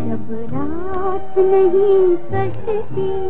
جب رات نہیں کٹتی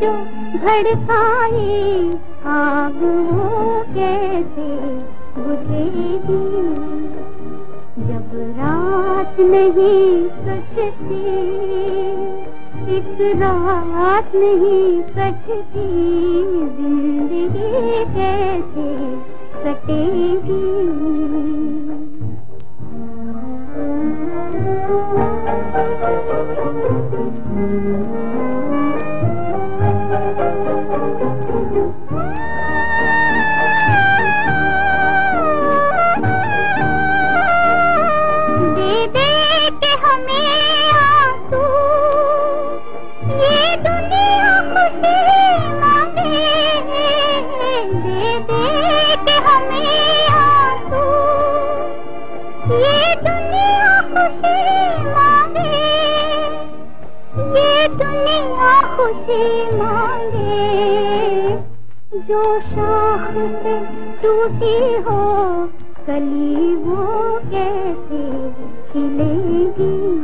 جو بھڑکائی آگ وہ کیسے بجھے گی؟ جب رات نہیں کٹتی ایک رات نہیں کٹتی زندگی کیسے کٹے دے خوشی مانگے جو شاخ سے ٹوٹی ہو کلی وہ کیسے کھلے گی؟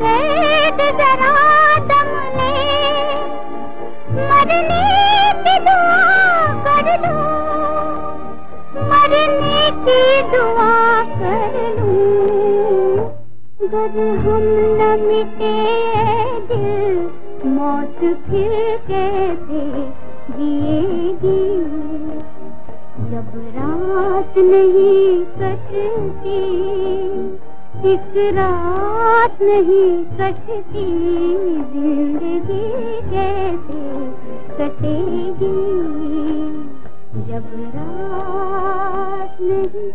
میں ذرا دم لے۔ مرنے کی دعا کر لو۔ مرنے کی دعا کر لوں گر ہم نہ مٹے دل، موت پھر کیسے جیے گی؟ جب رات نہیں ایک رات نہیں کٹتی زندگی کیسے کٹے گی جب رات نہیں